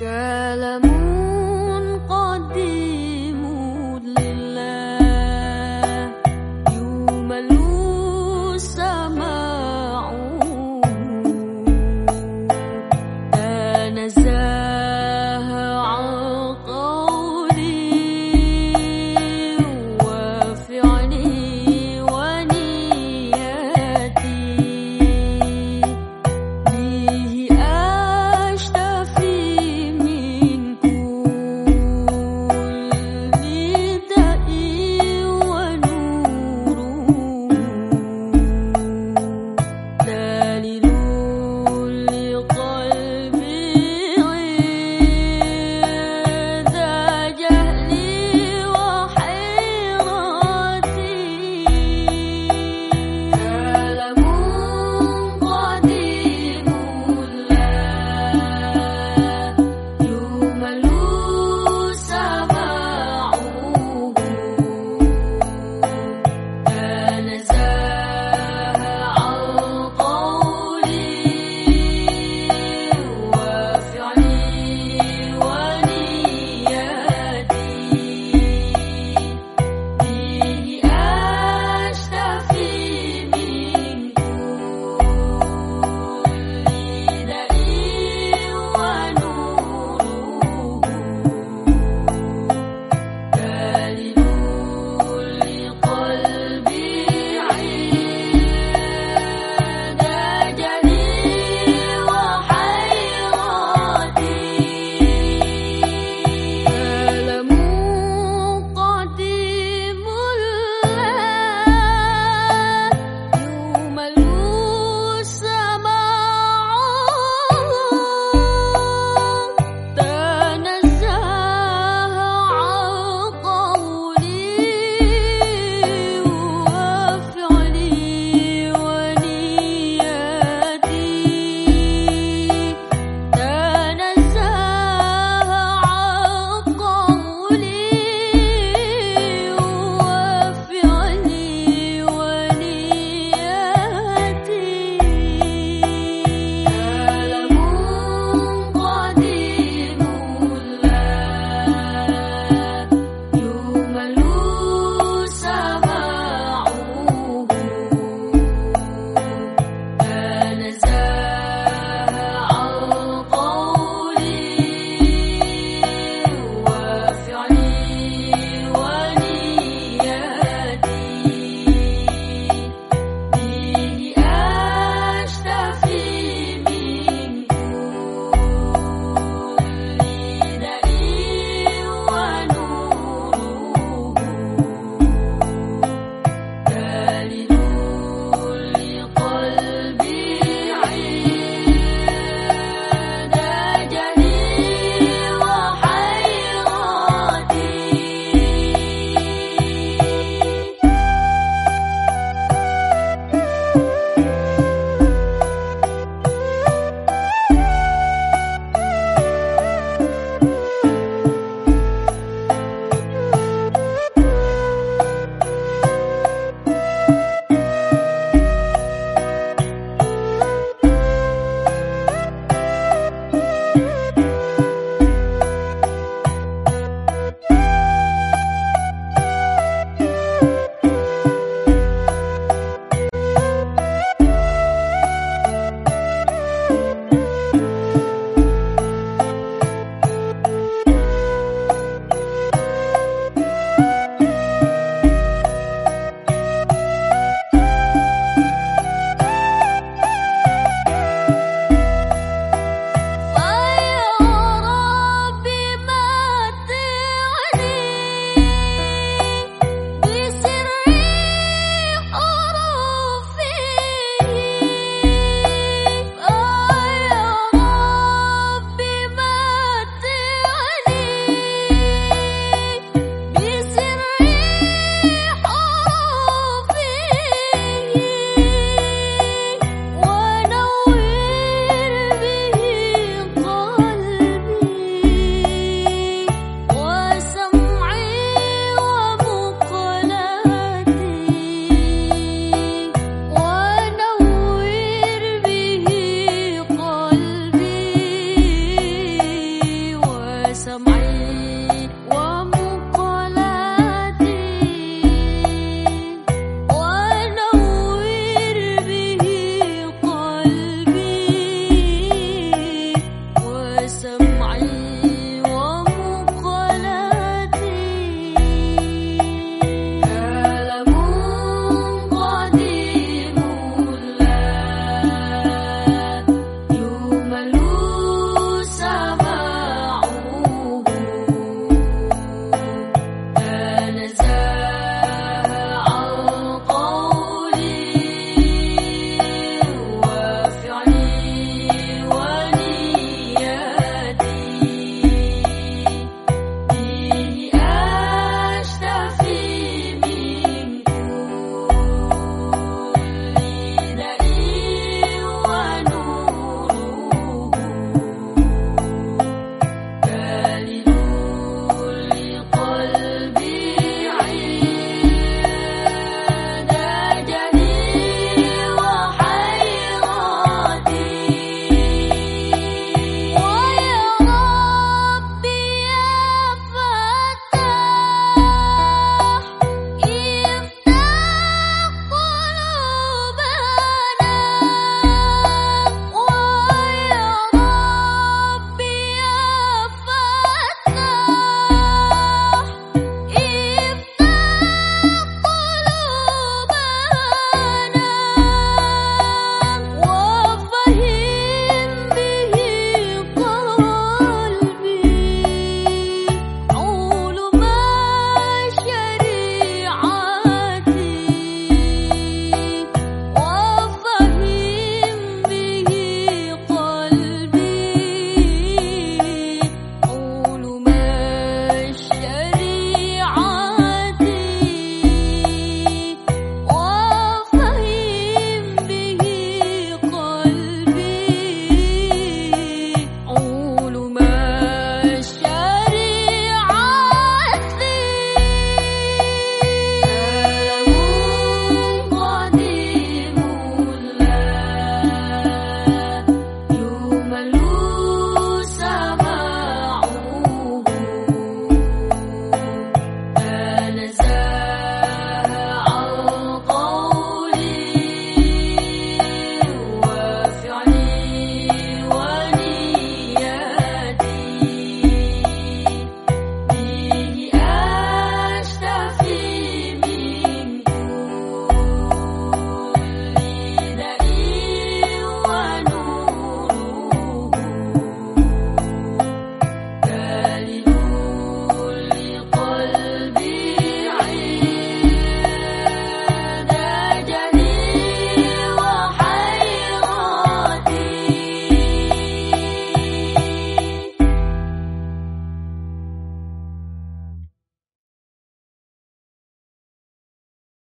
Girl, I'm